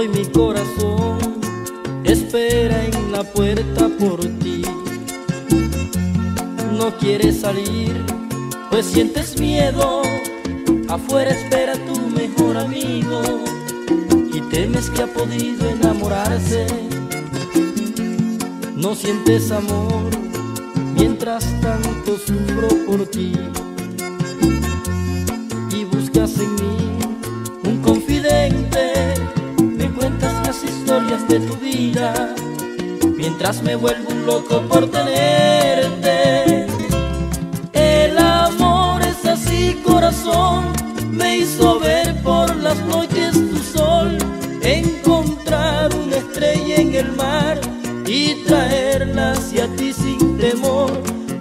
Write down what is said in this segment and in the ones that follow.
hoy mi corazón espera en la puerta por ti. No quieres salir, pues sientes miedo. Afuera espera tu mejor amigo y temes que ha podido enamorarse. No sientes amor mientras tanto sufro por ti. Mientras me vuelvo un loco por tenerte. El amor es así, corazón, me hizo ver por las noches tu sol, encontrar una estrella en el mar y traerla hacia ti sin temor.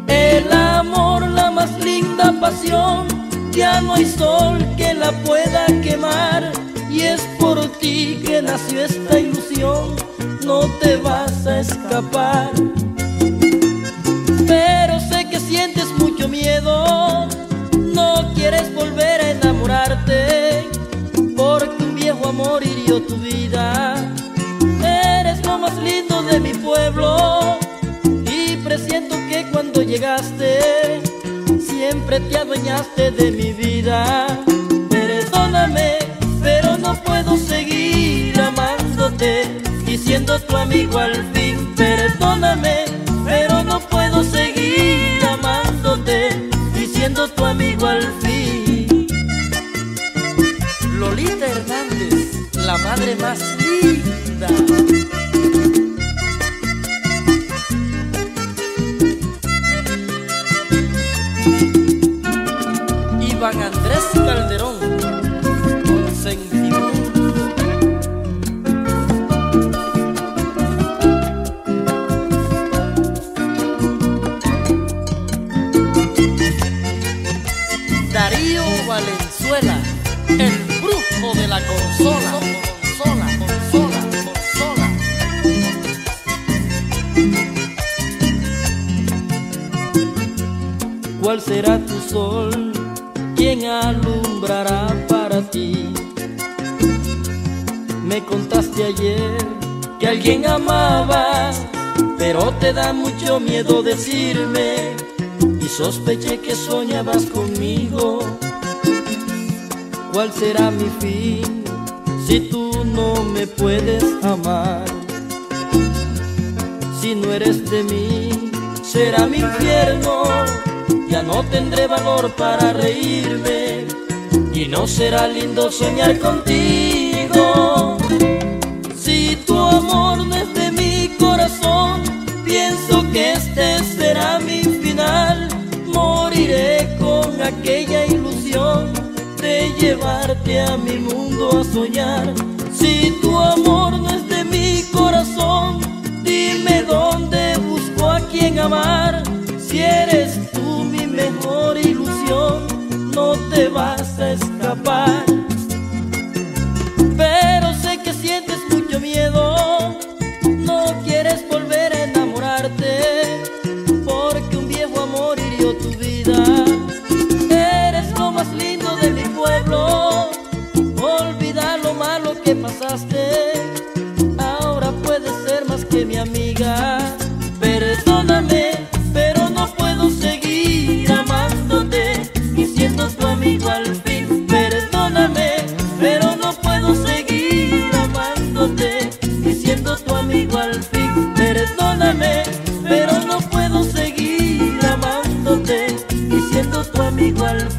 El amor, la más linda pasión, ya no hay sol que la pueda quemar. Y es por ti que nació esta ilusión, no te vas a escapar. Pero sé que sientes mucho miedo, no quieres volver a enamorarte, porque un viejo amor hirió tu vida más lindo de mi pueblo y presiento que cuando llegaste siempre te adueñaste de mi vida. Perdóname, pero no puedo seguir amándote siendo tu amigo al fin. Perdóname, pero no puedo seguir amándote y siendo tu amigo al fin. Lolita Hernández, la madre más linda. ¿Cuál será tu sol? ¿Quién alumbrará para ti? Me contaste ayer que alguien amabas, pero te da mucho miedo decirme y sospeché que soñabas conmigo. ¿Cuál será mi fin si tú no me puedes amar? Si no eres de mí, será mi infierno ya no tendré valor para reírme y no será lindo soñar contigo. Si tu amor no es de mi corazón, pienso que este será mi final. Moriré con aquella ilusión de llevarte a mi mundo a soñar. Si tu amor Pero sé que sientes mucho miedo, no quieres volver a enamorarte, porque un viejo amor hirió tu vida. Eres lo más lindo de mi pueblo, olvida lo malo que pasaste, pero